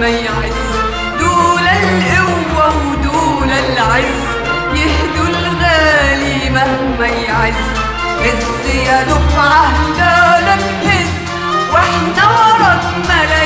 ما يعز دول القوة ودول العز يهدوا الغالي مهما يعز. هز يا دفعة هدالك هز وإحنا وراك ملاك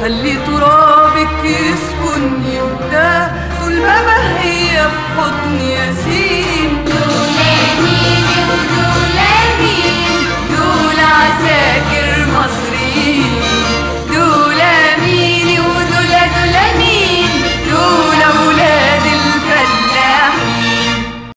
خلي ترابك يسكنني وده طول ما هي في حضني ياسين دوناني